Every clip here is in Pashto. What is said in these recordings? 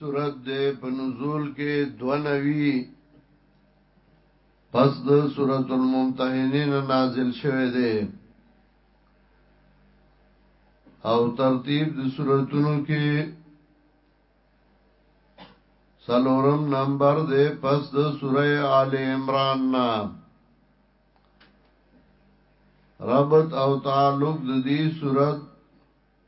سورت دے پا نزول کے دو نوی پس د سورت الممتحنین نازل شوه دے او ترتیب د سورتونو کې سلورم نمبر دے پس د سورہ آل عمران نا ربط او تعلق د دې سورت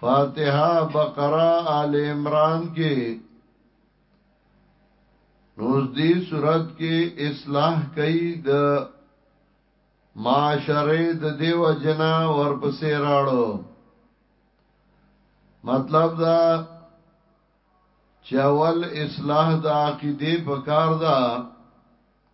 فاتحه بقره آل عمران کې نوز دی صورت کې اصلاح کوي د معاشره د دیو جنا ورپسې راړو مطلب دا چې اول اصلاح د عقیده په کار ده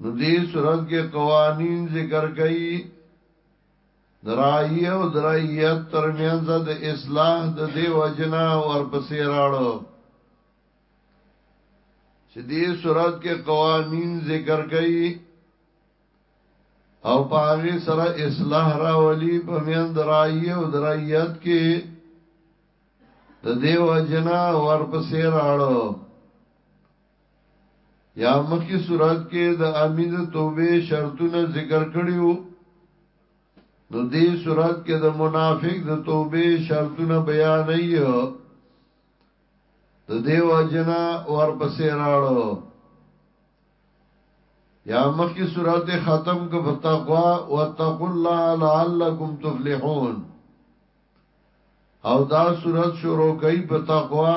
نو دې صورت کې قوانین ذکر کړي درایه او درایه ترمنځ د اصلاح د دې وجنا ورپسې راړو چې دې صورت کې قوانین ذکر کړي او پاغه سره اصلاح راولي په میان درایه او درایت کې د دیو جنا ورپسې راړو یا مخی صورت کې د امید توبه شرطونه ذکر کړیو نو دې صورت کې د منافق د توبه شرطونه بیان نه د دیو جنا ورپسې راړو یا مخی صورت ختم کو په تقوا واتقوا الله لعلکم تفلحون او دا صورت شروع کوي په تقوا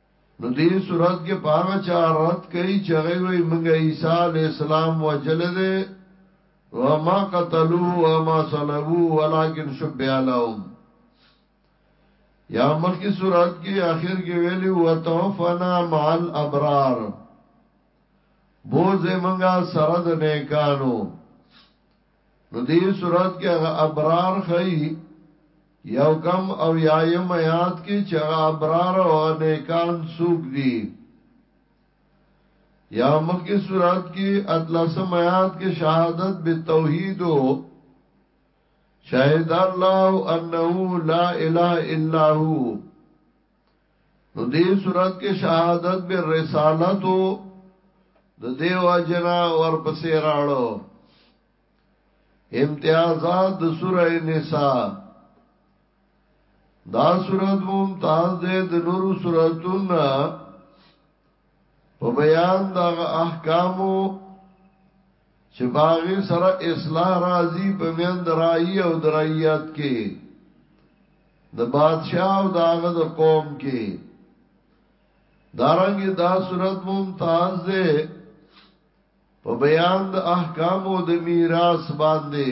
نو دې صورت کې په هغه چا رد کوي چې هغه وي موږ عیسی علی السلام وجل دي وما قتلوه وما صلبوه ولكن شبه لهم یا مخکې صورت کې آخر کې ویلي وتوفنا مع الابرار بوزه منګه سره د نیکانو نو دې صورت کې هغه ابرار خي یو کم او یایم آیات کې چې هغه ابرار او هغه نیکان څوک دي یا مخکې صورت کې اتلسم آیات کې شهادت به توحید شاهد الله انه لا اله الا هو نو دې صورت کې شهادت به رسالت د دیو اجنا ورپسې راړو امتیازات د سوره نساء دا صورت ممتاز ده د نورو صورتونو په بیان دا احکامو چې باغی سره اصلاح راځي په میان درایي او درایات کې د بادشاہ او داغه د قوم کې دارنګي دا صورت ممتاز ده په بیان د احکام او د میراث باندې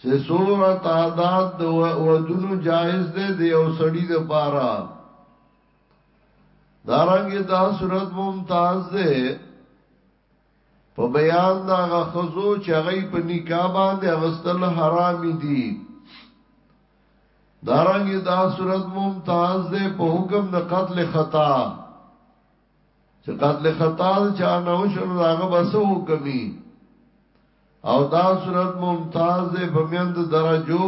چې څومره تعداد د ودونو جایز دی د یو سړي د پاره دارنګه دا صورت ممتاز دی په بیان دا غخزو چې هغه په نکاح باندې غستل حرام دي دارنګه دا صورت ممتاز دی په حکم د قتل خطا چې قتل خطا چا نه وشو نو هغه بسو کمی او دا صورت ممتاز ده په میند درجو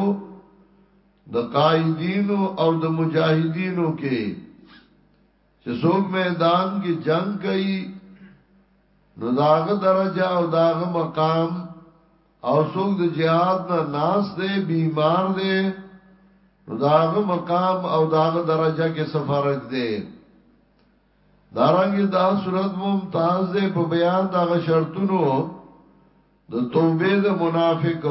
د قائدینو او د مجاهدینو کې چې څوک میدان کې جنگ کوي نو داغه درجه او داغه مقام او څوک د جهاد نه ناس دی بیمار دی نو داغه مقام او داغه درجه کې سفارت دی دارنګه دا صورت ممتاز ده په بیان دا شرطونو د توبې د منافق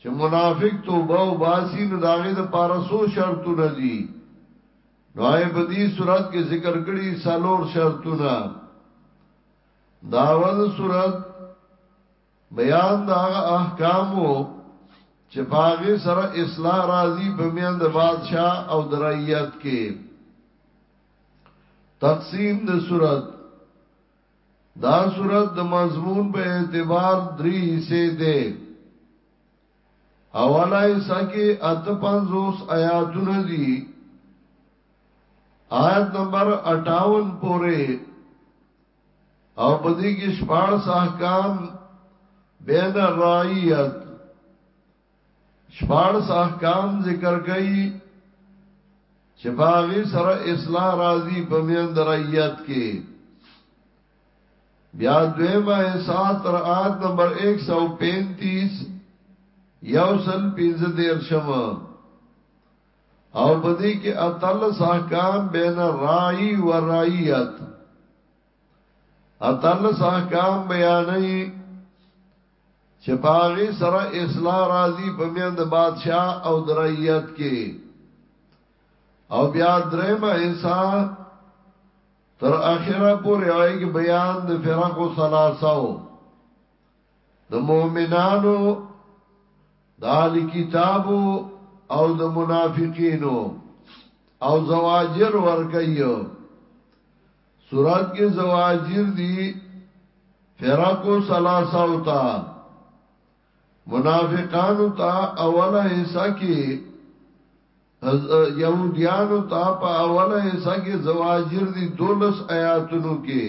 چې منافق توبه او باسی نو داغه د پاره سو شرطونه دي نو آی په دې صورت کې ذکر کړي سالور شرطونه داول صورت بیان دا هغه احکام وو چې باغی سره اصلاح راضی په میان د بادشاہ او درایت کې تقسیم د صورت دا صورت د مضمون په اعتبار درې حصے ده اوله حصہ کې اته پنځوس آیاتونه دي آیت نمبر 58 پورې او په دې کې شپارس احکام بین الرعیت شپارس احکام ذکر کړي چې باغی سره اصلاح راضی په میان درایت کې بیا دویمه حصہ تر آیت نمبر 135 یو سل پینزه دیر شما او بدی کې اتل احکام بین رائی و رائیت اتل احکام بیانې چې پاغي سره اصلاح راځي په میند بادشاہ او درایت کې او بیا درېم ایسا تر اخره پورې هغه بیان د فرقو ثلاثه د مؤمنانو دال کتابو او د منافقینو او زواجر ورکیو سورات کې زواجر دي فرقو ثلاثه او تا منافقانو تا اوله حصہ کې یهودیانو تا په اوله حصہ کې زواجر دي دولس آیاتونو کې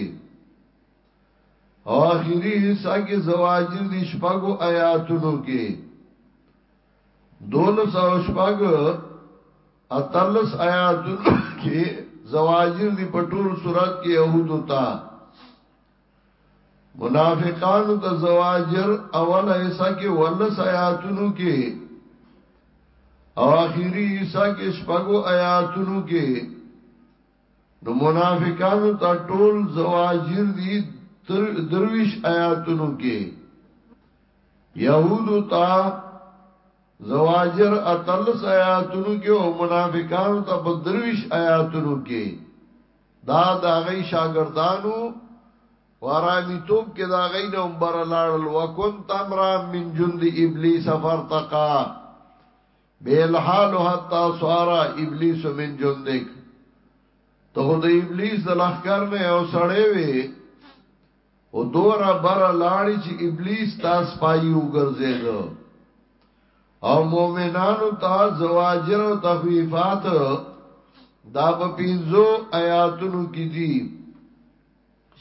او آخری حصہ کې زواجر دي شپږو آیاتونو کې دولس او شپږ اتلس آیاتونو کې زواجر دي په ټول صورت کې يهودو ته منافقانو ته زواجر اول حصہ کې ولس آیاتونو کې او آخری حصہ کې شپږو آیاتونو کې نو منافقانو ته ټول زواجر دي درویش آیاتونو کې یهودو ته زواجر اتلس آیاتونو کې او منافقانو ته په درویش آیاتونو کې دا دا غي شاګردانو ورامی توب کې دا غي نه عمر لاړل وکنت امرا من جند ابلیس فرتقا به الحال حتا سوارا ابلیس من جندک ته خود ابلیس د لخر نه او سړې وي او دورا بر لاړی چې ابلیس تاس پایو ګرځید او مؤمنانو ته زواجر او تخفیفات دا په پینځو آیاتونو کې دي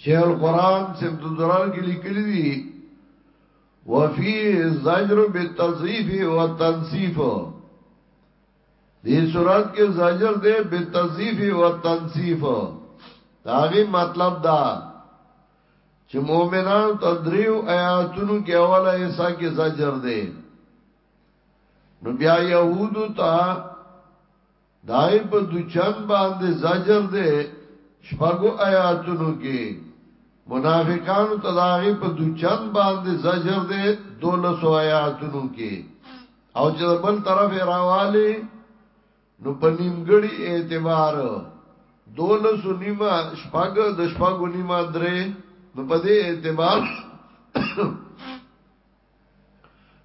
شیخ القرآن سیب دودرار کی لکلی دی وفی زجر بالتضعیف و تنصیف دی صورت کې زجر دی بالتضعیف و تنصیف داغی مطلب دا چې مؤمنان تدریو آیاتونو کې اوله حصہ کې زجر دی نو بیا یهودو ته دای په دوچن باندې زجر ده شپږو آیاتونو کې منافقانو ته داغي په دوچن باندې زجر ده دولسو آیاتونو کې او چې بل طرف راواله نو په نیمګړي اعتبار دولسو نیمه شپږ د شپږو نیمه درې نو په دې اعتبار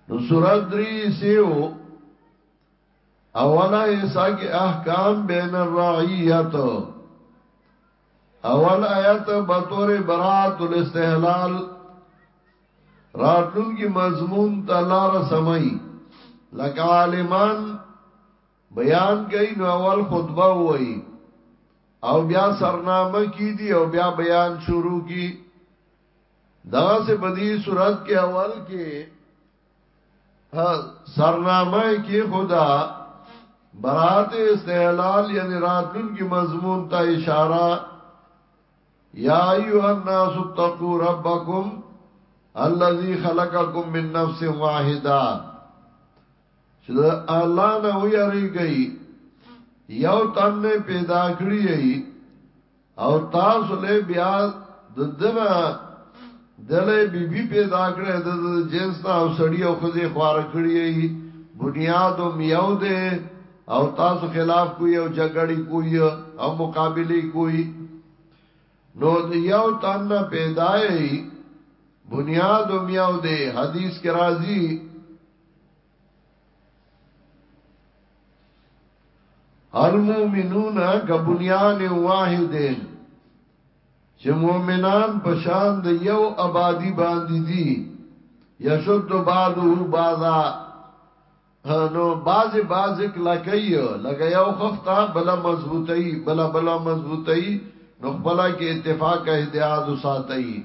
نو سورات درې سیو اولا ایسا کی احکام بین الرعیت اول آیت بطور برات الاستحلال راتلون کی مضمون تا لار سمائی لکه عالمان بیان کئی نو اول خطبه ہوئی او بیا سرنامه کی دی او بیا بیان شروع کی دغه سه بدی صورت کې اول کې سرنامه کې خدا برات استحلال یعنی راتلون کی مضمون تا اشاره یا ایها الناس اتقوا ربکم الذي خلقکم من نفس واحده چې الله نه ویریږي یو تن پیدا کړی او تاسو له بیا د دنا دلې بی بی پیدا کړې د جنس نه او سړی او خزه خوار کړی بنیاد او میاو دې او تاسو خلاف کوی او جګړې کوی او مقابله کوی نو د یو تن نه پیدایي بنیاد او میاو دې حدیث کې راځي المؤمنون کبنیان واحد چې مؤمنان په شان د یو آبادی باندې دي یشد بعضه بعضا نو باز باز کلکای لکه یو خفتا بل مضبوطی بل بل مضبوطی نو خپل کې اتفاق اتحاد ساتي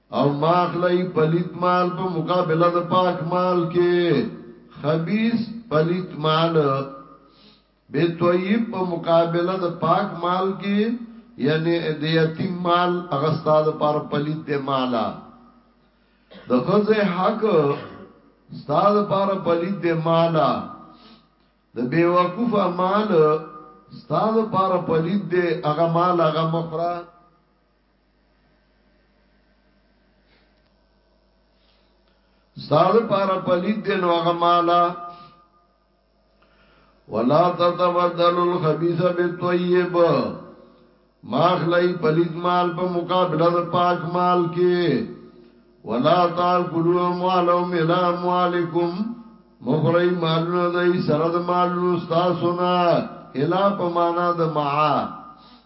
او مه اخلئ پلیت مال په مقابله د پاک مال کې خبيث پلیت مال به طیب په مقابله د پاک مال کې یعنی د یتیم مال هغه ستاد پر پلیت دی مالا د خزه حق ستاد پر پلیت دی مالا د بیوقوف مال ستاد پر پلیت دی هغه مال هغه مخره استاد پارا پلید دی نو هغه مالا ولا تتبدل الخبيث بالطيب ماخلی پلید مال په مقابله د پاک مال کې ولا تاكلوا اموالهم الى اموالكم مخری مالونه دای سره د مالونو تاسو نه الا په معنا د معا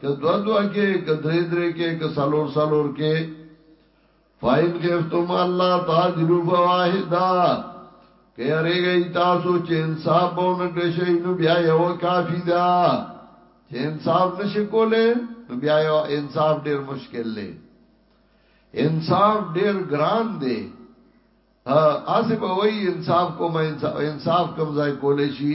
که دو دو کې که درې درې کې که سالور سالور کې فاین خفتم الله تعجلو فواحدا که یری گئی تاسو چې انصاف به نکړې شي نو بیا یو کافی دا چې انصاف نشي کوله نو بیا یو انصاف ډیر مشکل دی انصاف ډیر ګران دی ا اسه به وای انصاف کوم انصاف کم ځای کولې شي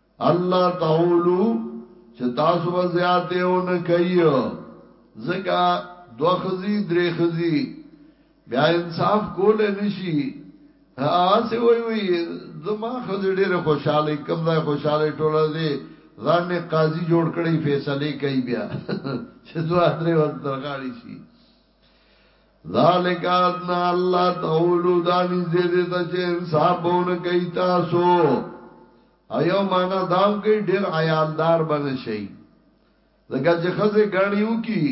الله تعولو چې تاسو به زیاته او نه کوي زکه دو خزي درې خزي بیا انصاف کول نشي هاسه وی وی زما خزي ډېر خوشاله کم ځای خوشاله ټوله دي ځان نه قاضي جوړ کړي فیصله کوي بیا چې دوه درې ور درغاړي شي ذالک ادنا الله تعالی دانی زیده تا چه انصاب بون کئی تاسو ایو مانا دام کئی ډیر عیالدار بن شئی زکا چه خزه گانیو کی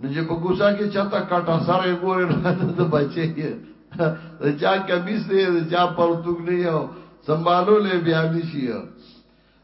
نو چې په ګوسا کې چاته کټه سره ګورې نه د بچي دا چا کمیس دی دا چا پرتوګ نه یو سنبالو له بیا نشي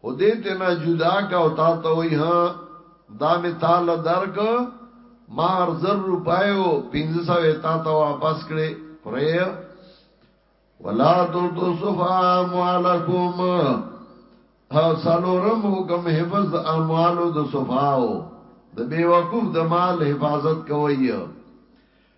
خو دې ته نه جدا کا او تا ته وای ها دا می تال درک مہر زر روپای او 1500 تا ته واپس کړي پرې ولا تو تو صفا مالکم ها سالورم حکم حفظ اموالو د صفاو د بیوقوف د مال حفاظت کوي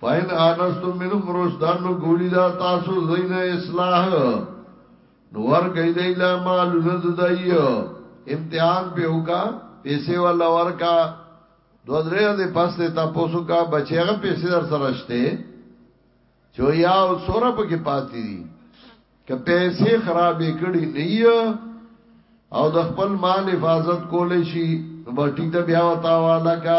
فاین انستم منهم رشدان نو ګولی دا تاسو زین اصلاح نو ور گئی دی لا مال ند دای امتحان په وکا پیسې ولا ورکا دو درې دې پاس ته تاسو کا بچیغه پیسې در سره شته چو یا او سوره په کې پاتې دي که پیسې خرابې کړي نه او د خپل مال حفاظت کولې شي نو ټیک ته بیا وتا والا کا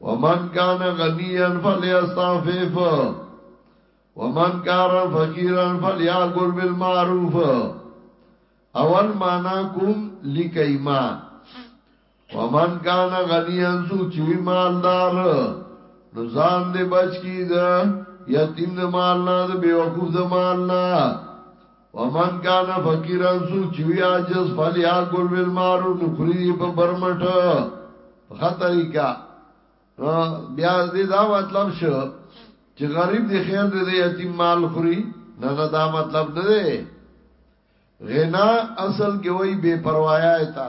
ومن کان غنیا فلیستعفف ومن کان فقیرا فلیاکل بالمعروف اول معنا کوم لکیما ومن کان غنیا سو چی مالدار نو ځان دې بچ کی دا یتیم د مال نه د بیوقوف د مال نه ومن کان فقیرا سوک چوی عاجز فلیا گل بالمعروف نخری په برمټ په خطرې کا بیا دې دا مطلب شو چې غریب دی خیر دی دی یتیم مال خوري نه نه دا مطلب نه دی غنا اصل کې وای بے پروايا ایتا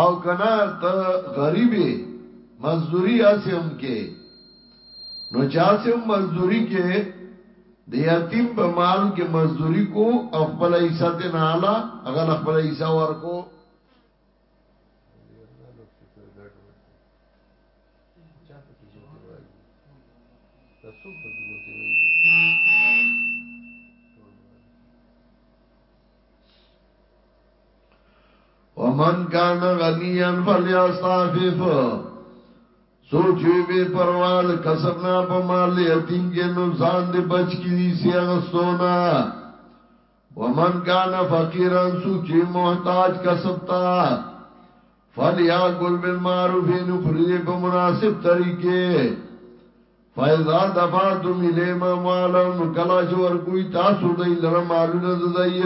او کنا ته غریبې مزدوری اسیم کې نو چا سم مزدوری کې د یتیم په مال کې مزدوری کو خپل حصہ ته نه اعلی هغه خپل حصہ ورکو ومن کان غنیا فلیستعفف سوچو بے پروا د کسب نه په مال یتیم کې نو ځان دې بچ کی دي سی غستونا ومن کان فقیرا سوچي محتاج کسب تا فلیاکل بالمعروف نو خوري دې په مناسب طریقې فایزا دفاتم الیم مالم نو کلا چې ورکوي تاسو دې لره مالونه دای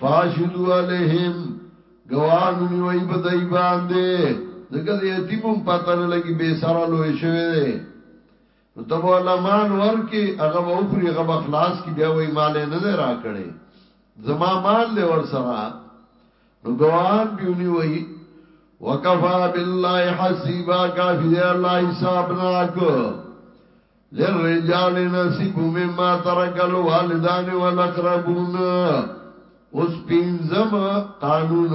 فاشدو علیهم گوان نیوی په دای باندې دغه یتیمم پاتره لګي به سره لوی شوی دی نو ته به الله مال ورکې هغه به وخوري هغه به خلاص کی بیا وای مال نه دی راکړي زما مال له ور سره نو ګوان بیونی وای وکفا بالله حسیبا کافی دی الله حسابناک للرجال نصیب مما ترک الوالدان والاقربون اوس پینځم قانون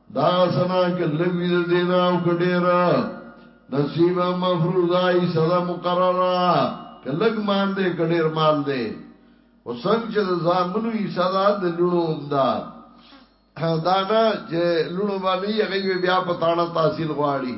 دا سنا که لږ وي د دینا او که ډېر نصیبه مفروضه ای صدا مقرره که لږ مال دی که ډېر مال دی او څنګه چې د زامنو ای صدا د لونو هم دا دا نه چې لونو باندې هغه بیا په تاړه تحصیل غواړي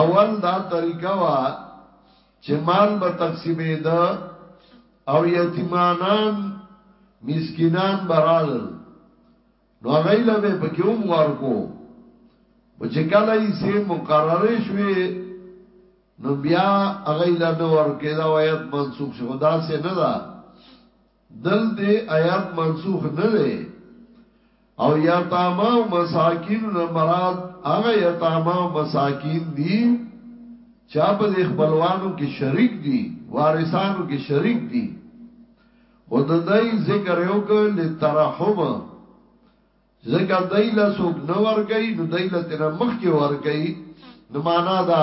اول دا طریقه وا چې مال به تقسیمې ده او یتیمانان مسکینان برال نو غیله به پکې هم ورکو او چې کله یې سه مقرر شوي نو بیا غیله نو ورکې دا وایت منسوخ شو دا سه نه ده دلته آیات منسوخ نه دی او یتاما او مساکین نه مراد هغه یتاما او مساکین دي چا په خپلوانو کې شریک دي وارثانو کې شریک دي خود دای ذکر یو ک لترحم زکه دای له سوک نو ورګی نو دای له تنه مخ کې ورګی نو معنا دا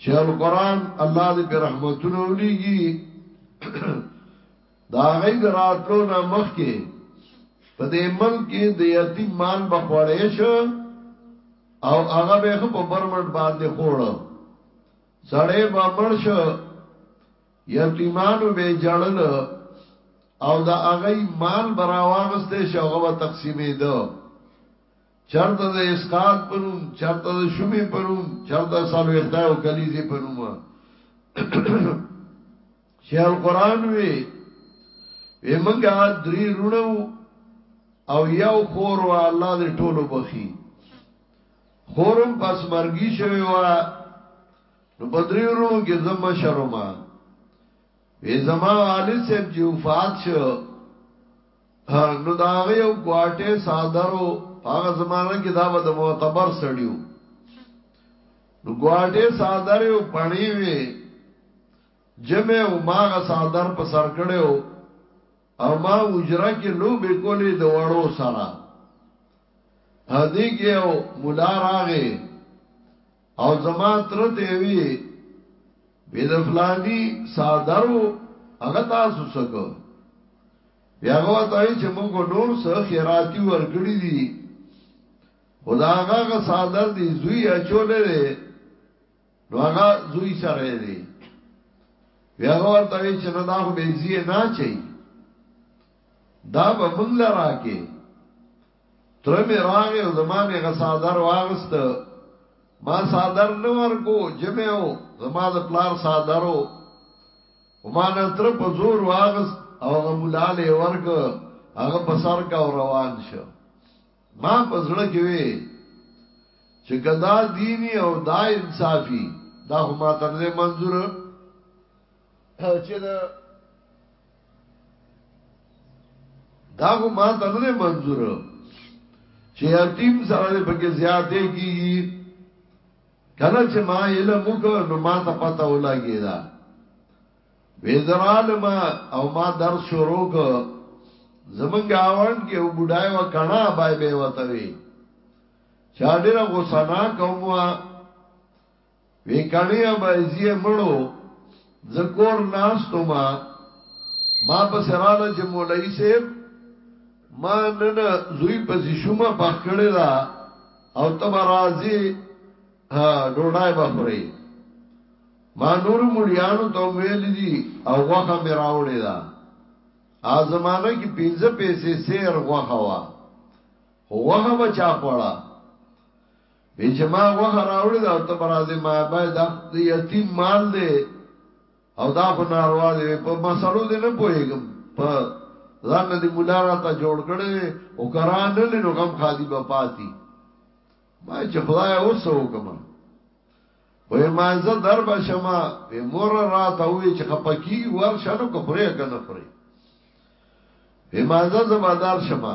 چې القرآن الله دې په رحمتونو ولېږي دا غي دراتلو نه مخ کې په دې ملک کې د یتیم مال بخوړې شو او هغه به په برمټ باندې خوړو سړې به مرش یتیمانو به جړل او دا هغه مال براواغسته شو هغه تقسیمې دو چرته د اسقاط په نوم چرته د شومې په نوم چرته سلوخته او کلیزه په نوم شیخ القران وی وی منګه درې رونو او یو خور وا الله دې ټولو بخي خورم پس مرګي شوی وا نو په درې رونو کې زما شرما وی زما والد صاحب چې وفات شو نو دا هغه یو ګواټه صادرو هغه زمانہ کې دا به د معتبر سړیو نو ګواټه صادر یو پړی وی جمع او ماغ صادر په سر کړو او ما اجره کې لو به کولې د وړو سره هدي کې او مولا راغې او زما تر ته وی وی د فلانی صادرو هغه تاسو سکو بیا هغه ته چې موږ نور څه خیراتی ورکړی دي خدا هغه صادر دی زوی اچولې دی نو هغه زوی سره دی بیا هغه ورته چې نه دا خو به زی نه چي دا به موږ لراکه تر مې راغې او زما نه غسادر واغست ما صادر نو ورکو جمعه او زما د پلار صادرو وما نه تر په زور واغست او هغه مولاله ورک هغه په سر کا روان شو ما پزړه کې وی چې ګدا دینی او دا انصافی دا خو ما تر دې منظور چې دا دا خو ما ته نه منظور چې یتیم سره په کې زیاتې کیږي کله چې ما علم وکړ نو ما ته پته ولګی دا وزرال ما او ما درس شروع ک زمنګ آوان کې و بډای و کنا بای به وتوي چا ډیر غوسنا کومه وی کڼی ابایزیه مړو زه کور ناست وم ما پسې رااله چې مولوی صاحب ما نن زوی پسې شومه پخ کړی دا او تب راځي ډوډای بخوري ما نور مليانو ته ویل دي او غوخه مې راوړې ده ا زمانہ کې 15 پیسې سیر غوخه وا غوخه بچا خوړه وی چې ما غوخه راوړی دا او ته برازې ما بای دا د یتیم مال دی او دا خو ناروا دی په مسلو دې نه پوهېږم په ځان دې مولا را ته جوړ کړی دی او کران نه لینو غم خادي به پاتی ما چې خدای اوس وکما وې ما زه در به شما په مور را ته وې چې خپکی ورشنو کفرې کنه فرې وې ما زه زبادار شما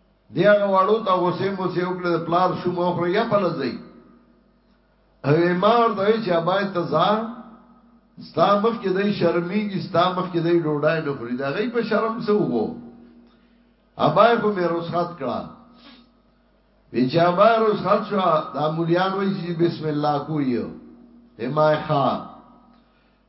دی هغه واړو ته غوسه مو سي وکړه د پلار شو مو خره یا پلځي او ما ورته وی چې ابای ته ځا ستا مخ کې دای شرمېږي ستا مخ کې دای ډوډای نه خوري دا غي په شرم سو وو ابای خو مې رخصت کړه وی چې ابای رخصت شو دا مليان وی چې بسم الله کویو ما ښا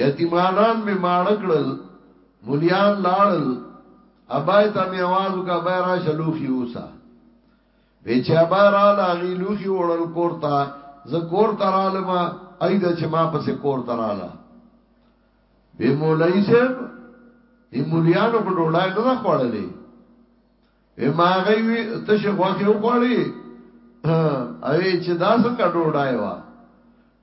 یتیمانان می ماړه کړل مولیان لاړل ابای ته می आवाज وکا بای راشه لوخي اوسا وی چې ابای را لاغي لوخي وړل کورتا ز کور تراله ما اید چې ما پسې کور تراله وی مولای صاحب ای مولیانو کو ډوډۍ نه خوړلې اما هغه وی تش غوخه وخوړی اوی چې دا څنګه ډوډای وا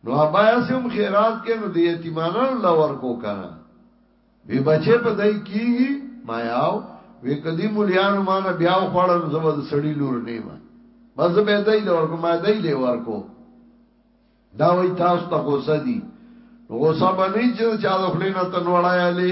نو ابا سم خیرات کې نو دی یتیمانو لور کو کنه وی بچې په دای کیږي ما یاو وی کدی مليانو مان بیا خوړن زبد سړی لور نیمه بس به دای لور کو ما دای لور کو دا وی تاسو ته غوسه دي غوسه باندې چې چا د خلینو تنوړای علي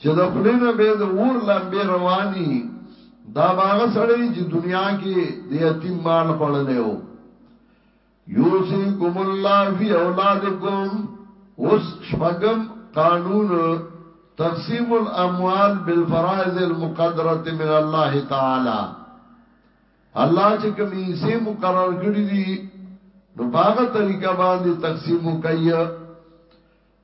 چې د خولې نه به د اور لمبې روانې وي دا به هغه سړی چې دنیا کې د یتیم مال خوړلی و یوسیکم الله فی اولادکم اوس شپږم قانون تقسیم الاموال بالفرائض المقدره من الله تعالی الله چې کوم یې سي مقرر کړی دي نو باغه طریقه باندې تقسیم وکړي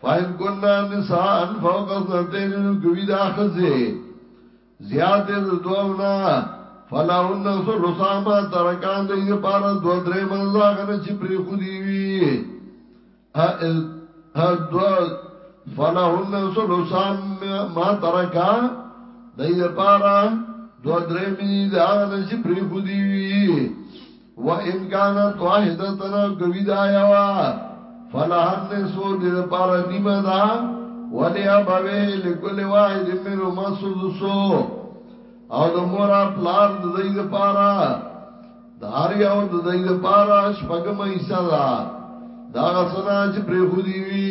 فاین کننا نسان فوق سنتین نکوی دا خزی زیاد دو دونا فلاون نسو لساما ترکان دی دی پارا دو دری منزاغن چی پری خودی وی دو فلاون نسو لساما ترکان دی دی پارا دو دری منزاغن چی پری خودی وی و ان کانت واحدتنا کوي دا یوا فلحن نسو دې لپاره نیمه دا ولی ابوي لكل واحد منو مسدسو او د مور پلار د دې لپاره دار یو د دې لپاره شپږم ایسا دا دا غسنا چې پر خو دی وی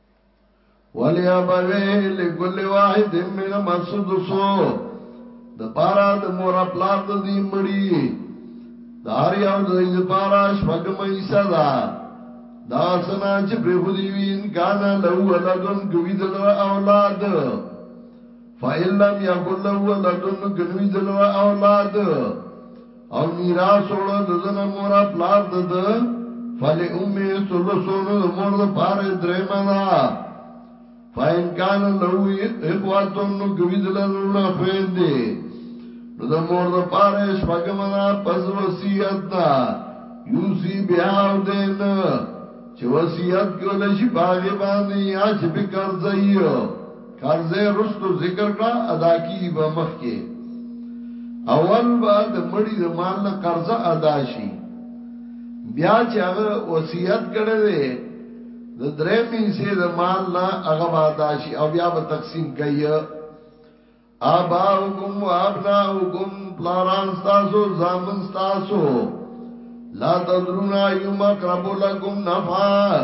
ولی ابوی لکل واحد من مسدسو د پارا د مور پلار د دی مړی دار یو د دې پارا شپږم ایسا دا دا سنا چې پر خو دی وین کان لو ولدن کوي دلر اولاد فَإِن لَّمْ يَكُن لَّهُ وَلَدٌ نو که نه وي د ده اولاد او میراث وړو د ده نه مور او پلار د ده فَلِأُمِّهِ الثُّلُثُ نو د مور دپاره یې درېیمه ده فَإِن کَانَ لَهُ إِخْوَةٌ نو که وي د ده وروڼه خویندې نو د مور دپاره یې شپږمه ده پس د وصیت نه یوصي بها أَوْ دَيْنٍ چې وصیت کولی شي په هغې باندې یا چې پرې قرضه وي قرضه رستو ذکر کړه ادا کی به مخ کې اول به د مړی د مال نه قرضه ادا شي بیا چې هغه وصیت کړی دی د درې مینسه د مال نه هغه به ادا شي او بیا به تقسیم کوي اباؤکم و ابناؤکم پلاران ستاسو زامن ستاسو لا تدرونا یوم اقرب لکم نفعا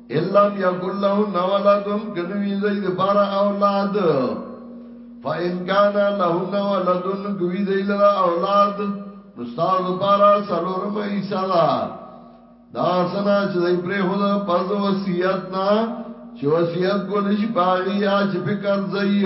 الام یکل له نولدن کنوی زید بار اولاد فإن كان لهن ولد کوي دی لرا اولاد نو استاد بارا سلور مې ایسالا دا سنا چې دای پرې هو دا پز وصیت نا چې وصیت کول شي باغی اج فکر زئی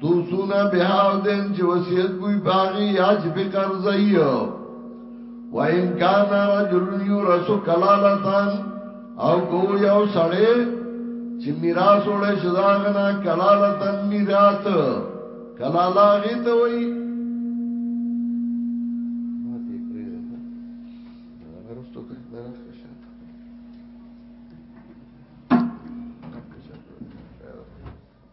توسونا بها دین چې وصیت کوي باغی یا چې په قرض ایو و ان کان رجل یورث کلالتان او کو یو سړی چې میراث وړي شداغنا کلالتن میراث کلالا غي ته وای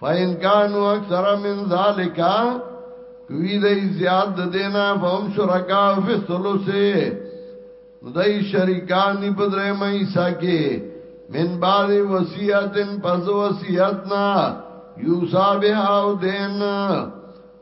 فین کانو اکثر من ذالکا کوی دی زیاد دینا فهم شرکا فی الثلثه دای شریکانی بدره مې ساکه من بعد وصیتن پس وصیتنا یوسا بها او دین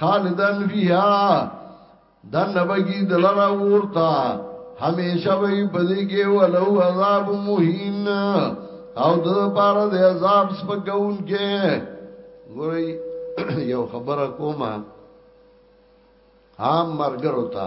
خالدن فیها دن بگی دلرا ورتا همیشه وی پدی کې ولو عذاب مهین او د پاره د عذاب سپګون کې ګورې یو خبره کومه عام مرګرو ته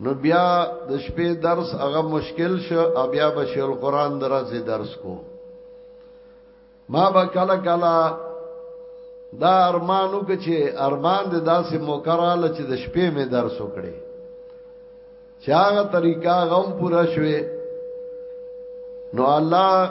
نو بیا د شپې درس هغه مشکل شو او بیا به شیخ القرآن درځي درس کو ما به کله کله دا ارمانو کې چې ارمان د داسې مکراله چې د شپې مې درس وکړي چې هغه طریقہ غم پورا شوه نو الله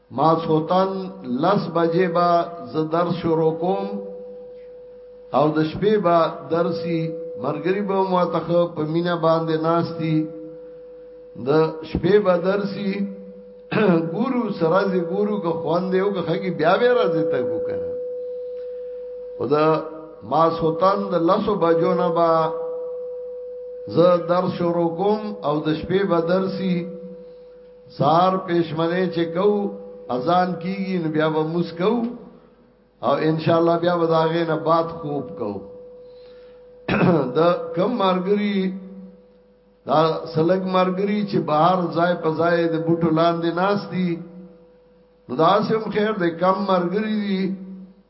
ماسخوتن لس بجې به زه درس شروع کوم او د شپې به درسي مرګري به مو ته په مینا باندې ناشتي د شپې به درسي ګورو سرازي ګورو که خوان دی او که خګي بیا بیا راځي ته کو کنه او دا ما سوتان د لاسو بجو نه با زه در شروع کوم او د شپې به درسي سار پېشمنه چې کو اذان کیږي نو بیا به مسکو او ان شاء الله بیا به داغه نه بعد خوب کو د کم مارګری دا سلګ مارګری چې بهر ځای په ځای د بوټو لاندې ناشتي نو دا سم خیر د کم مارګری